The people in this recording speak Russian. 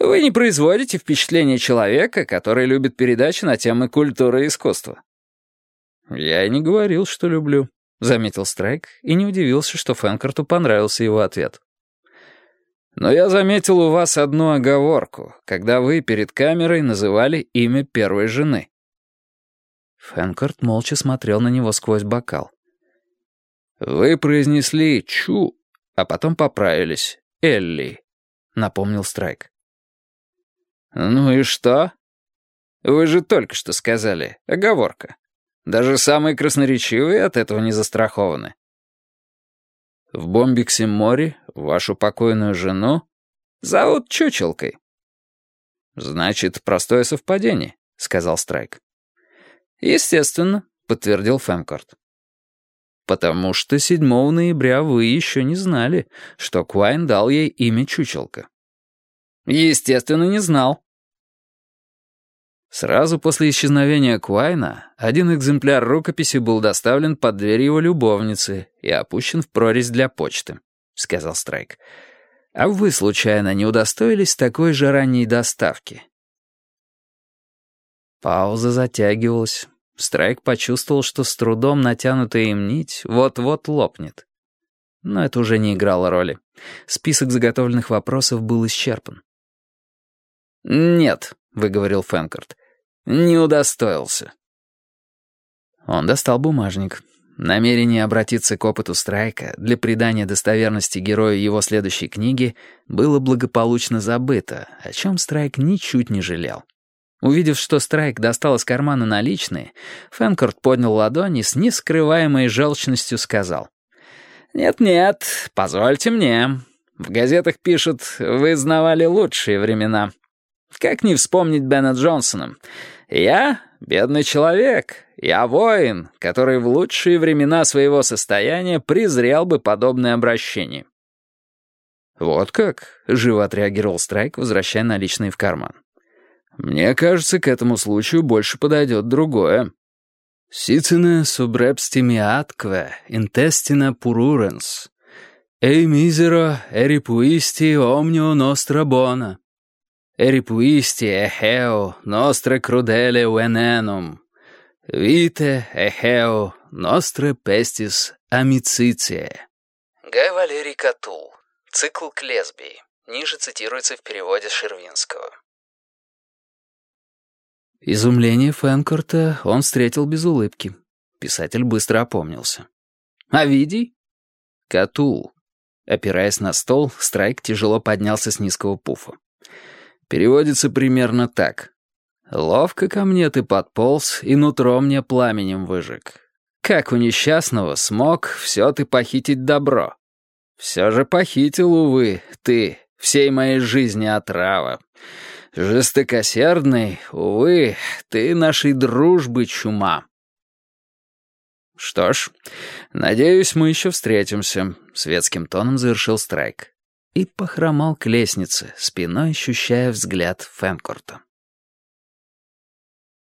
Вы не производите впечатление человека, который любит передачи на темы культуры и искусства». «Я и не говорил, что люблю», — заметил Страйк и не удивился, что Фэнкарту понравился его ответ. «Но я заметил у вас одну оговорку, когда вы перед камерой называли имя первой жены». Фэнкарт молча смотрел на него сквозь бокал. «Вы произнесли «чу», а потом поправились. «Элли», — напомнил Страйк. «Ну и что? Вы же только что сказали. Оговорка. Даже самые красноречивые от этого не застрахованы». «В Бомбиксе-море вашу покойную жену зовут Чучелкой». «Значит, простое совпадение», — сказал Страйк. «Естественно», — подтвердил Фэмкорт. «Потому что 7 ноября вы еще не знали, что Куайн дал ей имя Чучелка». «Естественно, не знал». Сразу после исчезновения Куайна один экземпляр рукописи был доставлен под дверь его любовницы и опущен в прорезь для почты, — сказал Страйк. «А вы, случайно, не удостоились такой же ранней доставки?» Пауза затягивалась. Страйк почувствовал, что с трудом натянутая им нить вот-вот лопнет. Но это уже не играло роли. Список заготовленных вопросов был исчерпан. «Нет», — выговорил Фэнкарт, — «не удостоился». Он достал бумажник. Намерение обратиться к опыту Страйка для придания достоверности герою его следующей книги было благополучно забыто, о чем Страйк ничуть не жалел. Увидев, что Страйк достал из кармана наличные, Фэнкорт поднял ладони с нескрываемой желчностью сказал. «Нет-нет, позвольте мне. В газетах пишут, вы знавали лучшие времена. Как не вспомнить Бена Джонсона? Я — бедный человек, я воин, который в лучшие времена своего состояния презрел бы подобное обращение». «Вот как?» — живо отреагировал Страйк, возвращая наличные в карман. Мне кажется, к этому случаю больше подойдет другое. «Сицина субрепстимиаткве, интестина пуруренс. Эй мизеро эрипуисти омнио ностра бона. Эрипуисти эхео ностре круделе вененум. Вите эхео ностре пестис амицитие». Гай Валерий Катул. Цикл к лесбии. Ниже цитируется в переводе Шервинского. Изумление Фэнкорта он встретил без улыбки. Писатель быстро опомнился. «Овидий?» «Катул». Опираясь на стол, Страйк тяжело поднялся с низкого пуфа. Переводится примерно так. «Ловко ко мне ты подполз, и нутро мне пламенем выжег. Как у несчастного смог все ты похитить добро? Все же похитил, увы, ты, всей моей жизни отрава. Жестокосердный, увы, ты нашей дружбы чума. Что ж, надеюсь, мы еще встретимся, светским тоном завершил Страйк. И похромал к лестнице, спиной ощущая взгляд Фэнкорта.